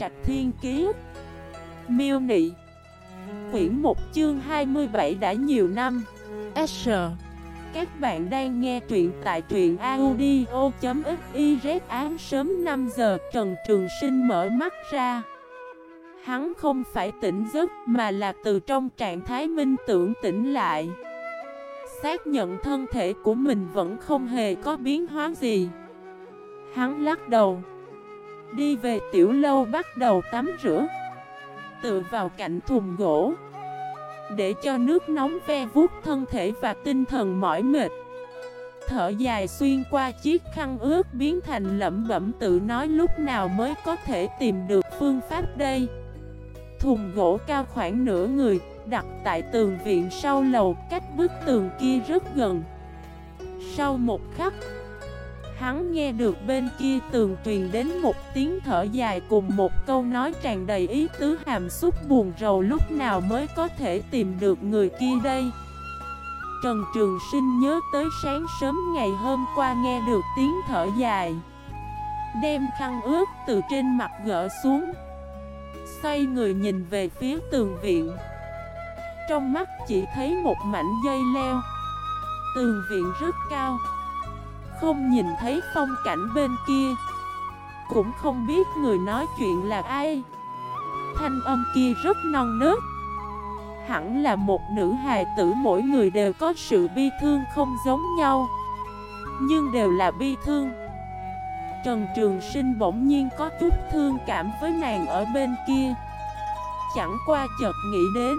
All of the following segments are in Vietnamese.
Trạch Thiên Kiế Miêu Nị. Quyển 1 chương 27 đã nhiều năm. S. Các bạn đang nghe truyện tại truyện audio.xyz án sớm 5 giờ, Trần Trường Sinh mở mắt ra. Hắn không phải tỉnh giấc, mà là từ trong trạng thái minh tưởng tỉnh lại. Xác nhận thân thể của mình vẫn không hề có biến hóa gì. Hắn lắc đầu. Đi về tiểu lâu bắt đầu tắm rửa. Tựa vào cạnh thùng gỗ. Để cho nước nóng ve vuốt thân thể và tinh thần mỏi mệt. Thở dài xuyên qua chiếc khăn ướt biến thành lẩm bẩm tự nói lúc nào mới có thể tìm được phương pháp đây. Thùng gỗ cao khoảng nửa người, Đặt tại tường viện sau lầu Cách bức tường kia rất gần. Sau một khắc Hắn nghe được bên kia tường truyền đến một tiếng thở dài cùng một câu nói tràn đầy ý tứ hàm xúc buồn rầu lúc nào mới có thể tìm được người kia đây. Trần Trường Sinh nhớ tới sáng sớm ngày hôm qua nghe được tiếng thở dài. Đem khăn ướt từ trên mặt gỡ xuống. Xoay người nhìn về phía tường viện. Trong mắt chỉ thấy một mảnh dây leo. Tường viện rất cao. Không nhìn thấy phong cảnh bên kia. Cũng không biết người nói chuyện là ai. Thanh âm kia rất non nớt. Hẳn là một nữ hài tử, mỗi người đều có sự bi thương không giống nhau. Nhưng đều là bi thương. Trần Trường Sinh bỗng nhiên có chút thương cảm với nàng ở bên kia. Chẳng qua chợt nghĩ đến,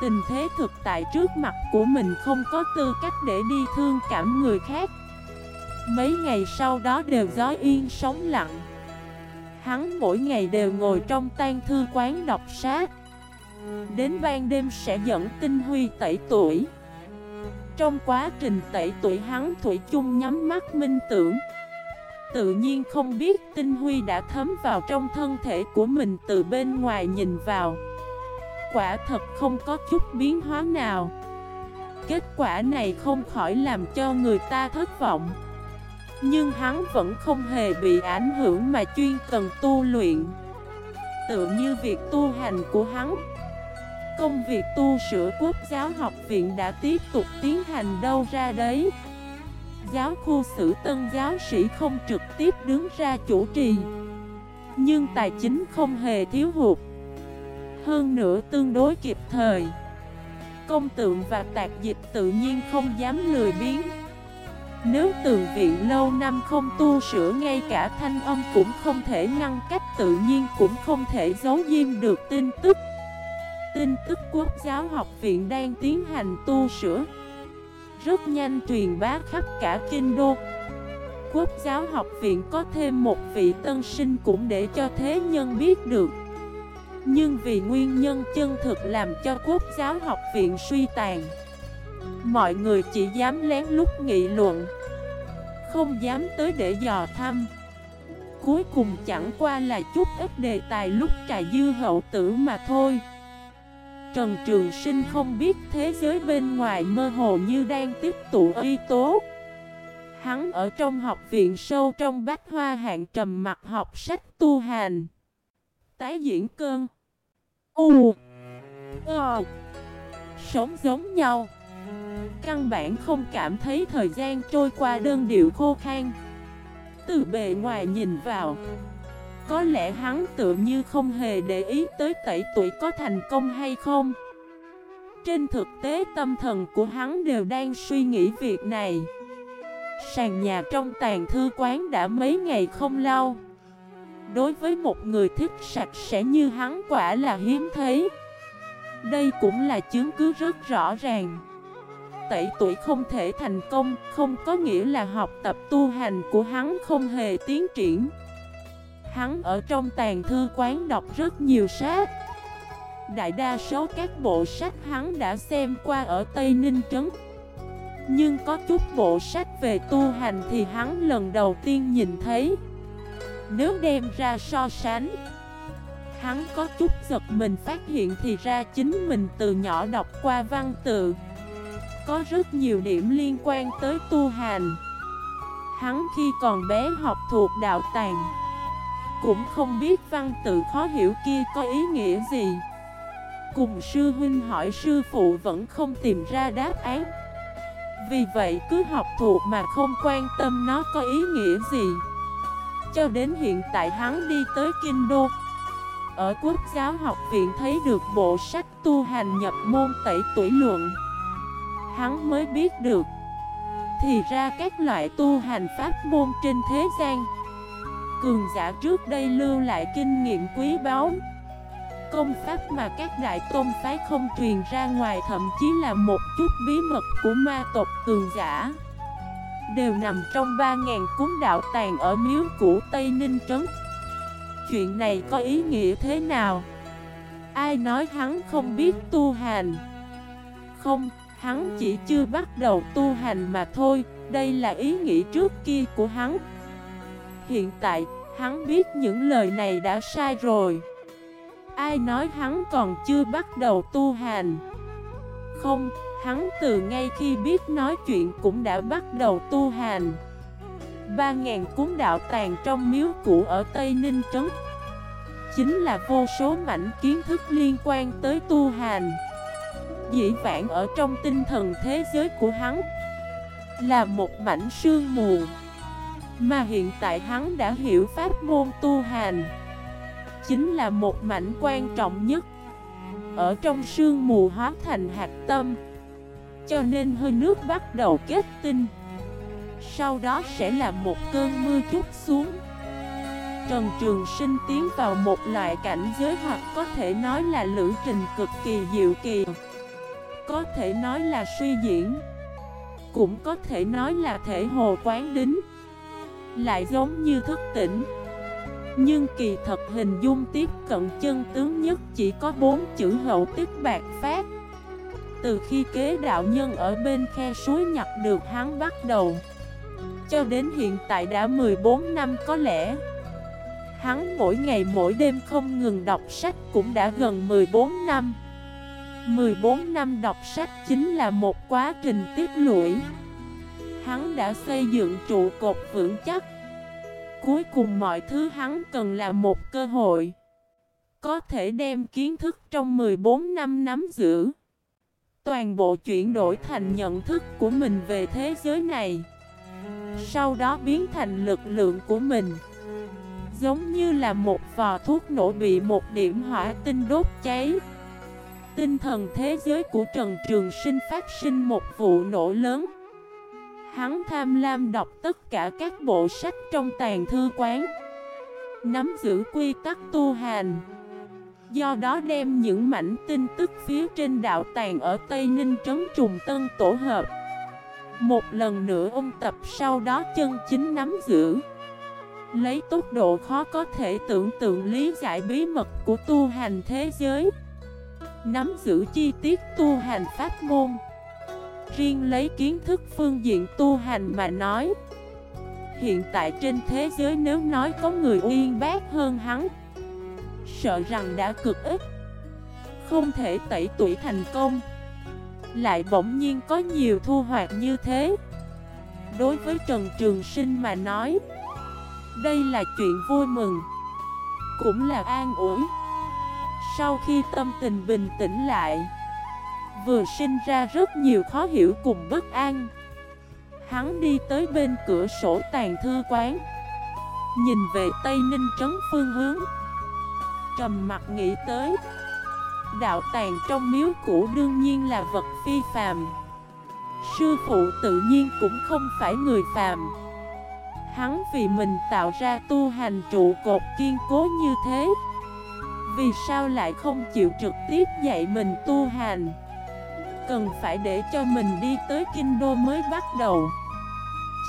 Tình thế thực tại trước mặt của mình không có tư cách để đi thương cảm người khác. Mấy ngày sau đó đều gió yên sóng lặng. Hắn mỗi ngày đều ngồi trong tan thư quán đọc sách. Đến ban đêm sẽ dẫn tinh huy tẩy tuổi. Trong quá trình tẩy tuổi hắn Thủy chung nhắm mắt minh tưởng. Tự nhiên không biết tinh huy đã thấm vào trong thân thể của mình từ bên ngoài nhìn vào. Quả thật không có chút biến hóa nào. Kết quả này không khỏi làm cho người ta thất vọng nhưng hắn vẫn không hề bị ảnh hưởng mà chuyên cần tu luyện. Tự như việc tu hành của hắn, Công việc tu sửa quốc giáo học viện đã tiếp tục tiến hành đâu ra đấy. Giáo khu sử tân giáo sĩ không trực tiếp đứng ra chủ trì, Nhưng tài chính không hề thiếu hụt. Hơn nữa tương đối kịp thời, Công tượng và tạc dịch tự nhiên không dám lười biếng nếu từ viện lâu năm không tu sửa ngay cả thanh âm cũng không thể ngăn cách, tự nhiên cũng không thể giấu diêm được tin tức. Tin tức quốc giáo học viện đang tiến hành tu sửa. Rất nhanh truyền bá khắp cả kinh đô. Quốc giáo học viện có thêm một vị tân sinh cũng để cho thế nhân biết được. Nhưng vì nguyên nhân chân thực làm cho quốc giáo học viện suy tàn Mọi người chỉ dám lén lút nghị luận. Không dám tới để dò thăm. Cuối cùng chẳng qua là chút ít đề tài lúc trà dư hậu tử mà thôi. Trần Trường Sinh không biết thế giới bên ngoài mơ hồ như đang tiếp tụ y tố. Hắn ở trong học viện sâu trong bách hoa hạng trầm mặt học sách tu hành. Tái diễn cơn. U. Ờ. Sống giống nhau. Căn bản không cảm thấy thời gian trôi qua đơn điệu khô khan. Từ bề ngoài nhìn vào, Có lẽ hắn tự như không hề để ý tới tẩy tuổi có thành công hay không. Trên thực tế, tâm thần của hắn đều đang suy nghĩ việc này. Sàn nhà trong tàn thư quán đã mấy ngày không lau. Đối với một người thích sạch sẽ như hắn quả là hiếm thấy. Đây cũng là chứng cứ rất rõ ràng tẩy tuổi không thể thành công, Không có nghĩa là học tập tu hành của hắn không hề tiến triển. Hắn ở trong tàn thư quán đọc rất nhiều sách. Đại đa số các bộ sách hắn đã xem qua ở Tây Ninh Trấn. Nhưng có chút bộ sách về tu hành thì hắn lần đầu tiên nhìn thấy. Nếu đem ra so sánh, Hắn có chút giật mình phát hiện thì ra chính mình từ nhỏ đọc qua văn tự có rất nhiều điểm liên quan tới tu hành. Hắn khi còn bé học thuộc đạo tàng, Cũng không biết văn tự khó hiểu kia có ý nghĩa gì. Cùng sư huynh hỏi sư phụ vẫn không tìm ra đáp án. Vì vậy cứ học thuộc mà không quan tâm nó có ý nghĩa gì. Cho đến hiện tại hắn đi tới Kinh Đô, Ở Quốc giáo học viện thấy được bộ sách tu hành nhập môn tẩy tuổi luận. Hắn mới biết được Thì ra các loại tu hành pháp môn trên thế gian Cường giả trước đây lưu lại kinh nghiệm quý báu Công pháp mà các đại tôn phái không truyền ra ngoài thậm chí là một chút bí mật của ma tộc cường giả Đều nằm trong 3.000 cuốn đạo tàng ở miếu cũ Tây Ninh Trấn Chuyện này có ý nghĩa thế nào? Ai nói hắn không biết tu hành? Không, hắn chỉ chưa bắt đầu tu hành mà thôi Đây là ý nghĩ trước kia của hắn. Hiện tại, hắn biết những lời này đã sai rồi. Ai nói hắn còn chưa bắt đầu tu hành? Không, hắn từ ngay khi biết nói chuyện cũng đã bắt đầu tu hành. Ba ngàn cuốn đạo tàng trong miếu cũ ở Tây Ninh Trấn Chính là vô số mảnh kiến thức liên quan tới tu hành. Dĩ vãng ở trong tinh thần thế giới của hắn, Là một mảnh sương mù. Mà hiện tại hắn đã hiểu pháp môn tu hành, chính là một mảnh quan trọng nhất Ở trong sương mù hóa thành hạt tâm. Cho nên hơi nước bắt đầu kết tinh, Sau đó sẽ là một cơn mưa chút xuống. Trần Trường Sinh tiến vào một loại cảnh giới hoặc có thể nói là lữ trình cực kỳ diệu kỳ. Có thể nói là suy diễn, Cũng có thể nói là thể hồ quán đính. Lại giống như thức tỉnh, nhưng kỳ thật hình dung tiếp cận chân tướng nhất chỉ có bốn chữ hậu tích bạc phát. Từ khi kế đạo nhân ở bên khe suối nhặt được hắn bắt đầu, Cho đến hiện tại đã 14 năm có lẽ, Hắn mỗi ngày mỗi đêm không ngừng đọc sách cũng đã gần 14 năm. 14 năm đọc sách chính là một quá trình tiếp lũy. Hắn đã xây dựng trụ cột vững chắc. Cuối cùng mọi thứ hắn cần là một cơ hội. Có thể đem kiến thức trong 14 năm nắm giữ. Toàn bộ chuyển đổi thành nhận thức của mình về thế giới này. Sau đó biến thành lực lượng của mình. Giống như là một vò thuốc nổ bị một điểm hỏa tinh đốt cháy. Tinh thần thế giới của Trần Trường Sinh phát sinh một vụ nổ lớn. Hắn tham lam đọc tất cả các bộ sách trong tàn thư quán, Nắm giữ quy tắc tu hành, Do đó đem những mảnh tin tức phía trên đạo tàng ở Tây Ninh Trấn Trùng Tân tổ hợp. Một lần nữa ông tập sau đó chân chính nắm giữ, Lấy tốc độ khó có thể tưởng tượng lý giải bí mật của tu hành thế giới. Nắm giữ chi tiết tu hành pháp môn. Riêng lấy kiến thức phương diện tu hành mà nói, Hiện tại trên thế giới nếu nói có người uyên bác hơn hắn, Sợ rằng đã cực ít. Không thể tẩy tuổi thành công, Lại bỗng nhiên có nhiều thu hoạch như thế. Đối với Trần Trường Sinh mà nói, Đây là chuyện vui mừng, Cũng là an ủi. Sau khi tâm tình bình tĩnh lại. Vừa sinh ra rất nhiều khó hiểu cùng bất an. Hắn đi tới bên cửa sổ tàn thư quán. Nhìn về Tây Ninh trấn phương hướng. Trầm mặt nghĩ tới. Đạo tàng trong miếu cũ đương nhiên là vật phi phàm. Sư phụ tự nhiên cũng không phải người phàm. Hắn vì mình tạo ra tu hành trụ cột kiên cố như thế. Vì sao lại không chịu trực tiếp dạy mình tu hành? Cần phải để cho mình đi tới kinh đô mới bắt đầu.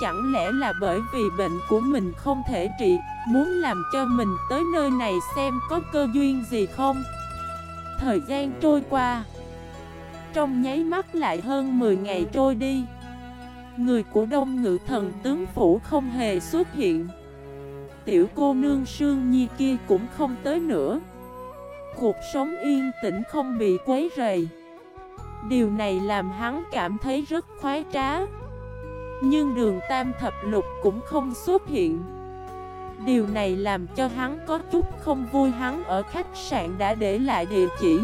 Chẳng lẽ là bởi vì bệnh của mình không thể trị, Muốn làm cho mình tới nơi này xem có cơ duyên gì không? Thời gian trôi qua, Trong nháy mắt lại hơn 10 ngày trôi đi. Người của đông ngự thần tướng phủ không hề xuất hiện. Tiểu cô nương Sương Nhi kia cũng không tới nữa. Cuộc sống yên tĩnh không bị quấy rầy. Điều này làm hắn cảm thấy rất khoái trá. Nhưng đường tam thập lục cũng không xuất hiện. Điều này làm cho hắn có chút không vui. Hắn ở khách sạn đã để lại địa chỉ.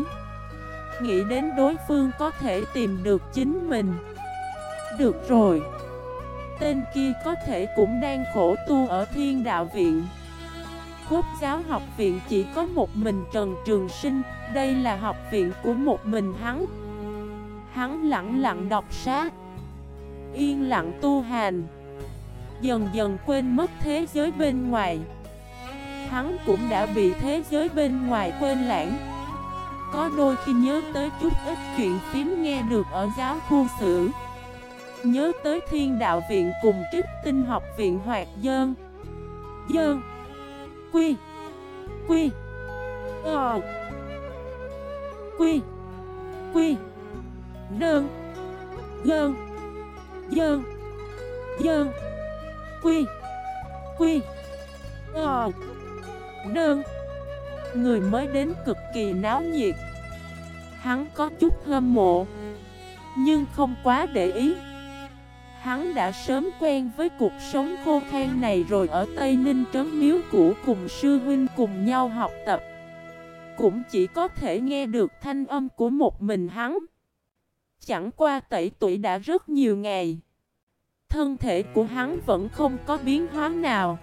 Nghĩ đến đối phương có thể tìm được chính mình. Được rồi. Tên kia có thể cũng đang khổ tu ở thiên đạo viện. Quốc giáo học viện chỉ có một mình Trần Trường Sinh, Đây là học viện của một mình hắn. Hắn lặng lặng đọc sát Yên lặng tu hành, Dần dần quên mất thế giới bên ngoài. Hắn cũng đã bị thế giới bên ngoài quên lãng. Có đôi khi nhớ tới chút ít chuyện phím nghe được ở giáo khu sử, Nhớ tới thiên đạo viện cùng trích tinh học viện hoạt dơn. Dơn Quy. Quy. Ờ. Quy. Quy. Đơn Gơn Dơn. Dơn. Quy. Quy. Ờ. Đơn Người mới đến cực kỳ náo nhiệt. Hắn có chút hâm mộ, Nhưng không quá để ý. Hắn đã sớm quen với cuộc sống khô khan này rồi, ở Tây Ninh trấn miếu cũ cùng sư huynh cùng nhau học tập. Cũng chỉ có thể nghe được thanh âm của một mình hắn. Chẳng qua tẩy tuổi đã rất nhiều ngày. Thân thể của hắn vẫn không có biến hóa nào.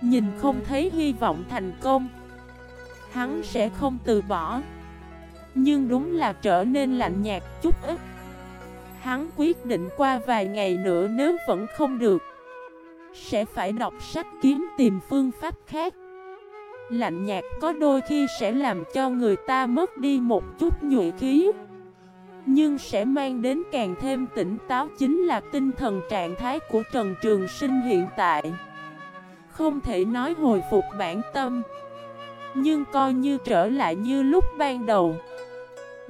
Nhìn không thấy hy vọng thành công. Hắn sẽ không từ bỏ. Nhưng đúng là trở nên lạnh nhạt chút ít. Hắn quyết định qua vài ngày nữa nếu vẫn không được. Sẽ phải đọc sách kiếm tìm phương pháp khác. Lạnh nhạt có đôi khi sẽ làm cho người ta mất đi một chút nhuệ khí. Nhưng sẽ mang đến càng thêm tỉnh táo chính là tinh thần trạng thái của Trần Trường Sinh hiện tại. Không thể nói hồi phục bản tâm, Nhưng coi như trở lại như lúc ban đầu.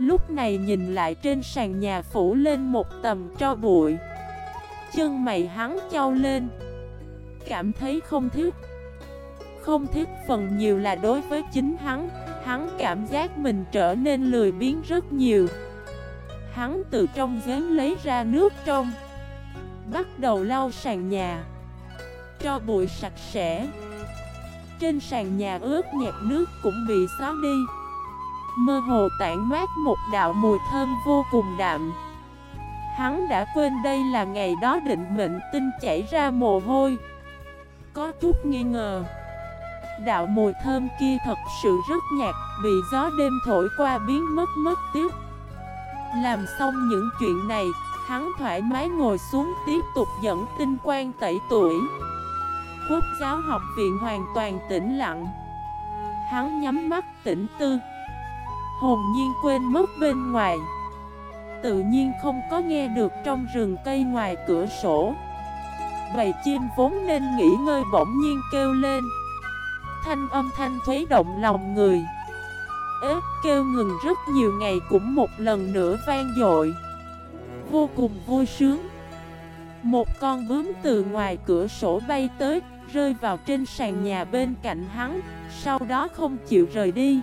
Lúc này nhìn lại trên sàn nhà phủ lên một tầm cho bụi. Chân mày hắn trao lên. Cảm thấy không thích. Không thích phần nhiều là đối với chính hắn. Hắn cảm giác mình trở nên lười biếng rất nhiều. Hắn từ trong giếng lấy ra nước trong. Bắt đầu lau sàn nhà. Cho bụi sạch sẽ. Trên sàn nhà ướt nhẹp nước cũng bị xóa đi. Mơ hồ tản mát một đạo mùi thơm vô cùng đạm Hắn đã quên đây là ngày đó định mệnh tinh chảy ra mồ hôi. Có chút nghi ngờ. Đạo mùi thơm kia thật sự rất nhạt, Bị gió đêm thổi qua biến mất mất tiếp. Làm xong những chuyện này, Hắn thoải mái ngồi xuống tiếp tục dẫn tinh quan tẩy tuổi. Quốc giáo học viện hoàn toàn tĩnh lặng. Hắn nhắm mắt tỉnh tư. Hồn nhiên quên mất bên ngoài. Tự nhiên không có nghe được trong rừng cây ngoài cửa sổ. Bầy chim vốn nên nghỉ ngơi bỗng nhiên kêu lên. Thanh âm thanh thuế động lòng người. Ế, kêu ngừng rất nhiều ngày cũng một lần nữa vang dội. Vô cùng vui sướng. Một con bướm từ ngoài cửa sổ bay tới, Rơi vào trên sàn nhà bên cạnh hắn, Sau đó không chịu rời đi.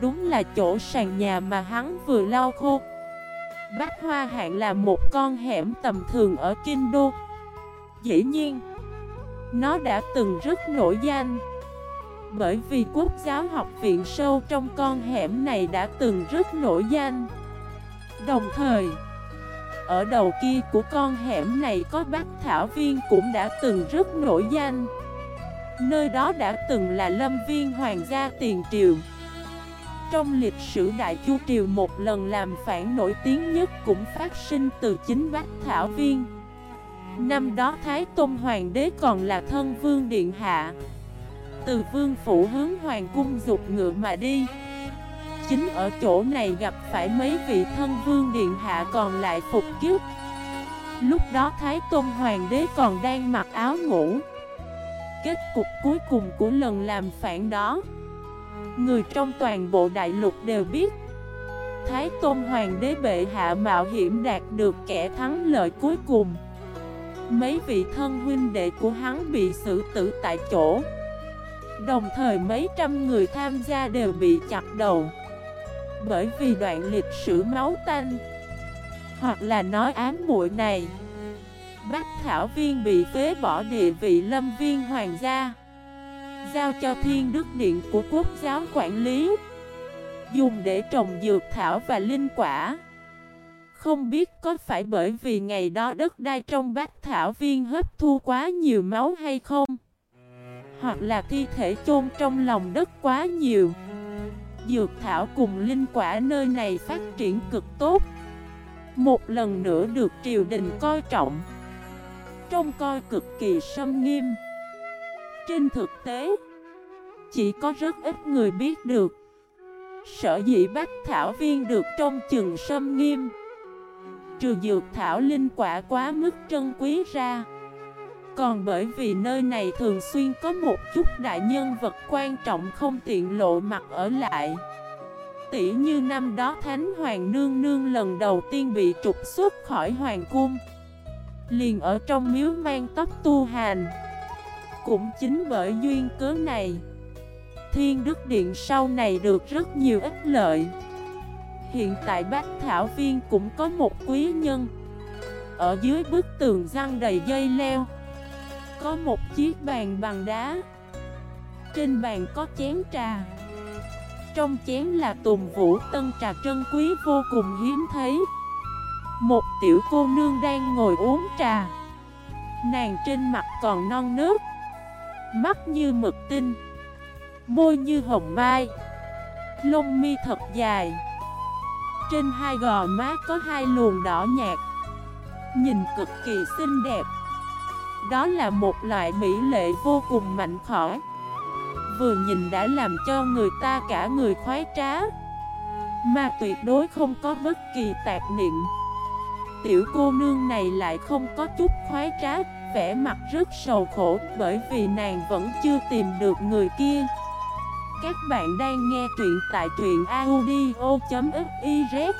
Đúng là chỗ sàn nhà mà hắn vừa lau khô. Bách Hoa Hạng là một con hẻm tầm thường ở Kinh Đô. Dĩ nhiên, Nó đã từng rất nổi danh. Bởi vì quốc giáo học viện sâu trong con hẻm này đã từng rất nổi danh. Đồng thời, Ở đầu kia của con hẻm này có bác thảo viên cũng đã từng rất nổi danh. Nơi đó đã từng là lâm viên hoàng gia tiền triều trong lịch sử Đại Chu Triều một lần làm phản nổi tiếng nhất cũng phát sinh từ chính Bách Thảo Viên. Năm đó Thái Tôn Hoàng đế còn là thân vương điện hạ. Từ vương phủ hướng hoàng cung dục ngựa mà đi. Chính ở chỗ này gặp phải mấy vị thân vương điện hạ còn lại phục kiếp. Lúc đó Thái Tôn Hoàng đế còn đang mặc áo ngủ. Kết cục cuối cùng của lần làm phản đó Người trong toàn bộ đại lục đều biết. Thái Tôn Hoàng đế bệ hạ mạo hiểm đạt được kẻ thắng lợi cuối cùng. Mấy vị thân huynh đệ của hắn bị xử tử tại chỗ. Đồng thời mấy trăm người tham gia đều bị chặt đầu. Bởi vì đoạn lịch sử máu tanh, Hoặc là nói ám muội này Bách Thảo Viên bị phế bỏ địa vị lâm viên hoàng gia. Giao cho thiên đức điện của quốc giáo quản lý. Dùng để trồng dược thảo và linh quả. Không biết có phải bởi vì ngày đó đất đai trong bát thảo viên hấp thu quá nhiều máu hay không? Hoặc là thi thể chôn trong lòng đất quá nhiều? Dược thảo cùng linh quả nơi này phát triển cực tốt. Một lần nữa được triều đình coi trọng. Trông coi cực kỳ sâm nghiêm. Trên thực tế, Chỉ có rất ít người biết được, Sở dĩ bách thảo viên được trong chừng sâm nghiêm. Trừ dược thảo linh quả quá mức trân quý ra, Còn bởi vì nơi này thường xuyên có một chút đại nhân vật quan trọng không tiện lộ mặt ở lại. Tỷ như năm đó Thánh Hoàng Nương Nương lần đầu tiên bị trục xuất khỏi Hoàng Cung, Liền ở trong miếu mang tóc tu hành. Cũng chính bởi duyên cớ này. Thiên Đức Điện sau này được rất nhiều ích lợi. Hiện tại Bách Thảo Viên cũng có một quý nhân. Ở dưới bức tường răng đầy dây leo, Có một chiếc bàn bằng đá. Trên bàn có chén trà. Trong chén là tùng vũ tân trà trân quý vô cùng hiếm thấy. Một tiểu cô nương đang ngồi uống trà. Nàng trên mặt còn non nước Mắt như mực tinh, Môi như hồng mai, Lông mi thật dài. Trên hai gò má có hai luồng đỏ nhạt, Nhìn cực kỳ xinh đẹp. Đó là một loại mỹ lệ vô cùng mạnh khỏi Vừa nhìn đã làm cho người ta cả người khoái trá, Mà tuyệt đối không có bất kỳ tạp niệm. Tiểu cô nương này lại không có chút khoái trá. Vẻ mặt rất sầu khổ bởi vì nàng vẫn chưa tìm được người kia. Các bạn đang nghe truyện tại truyện audio.fif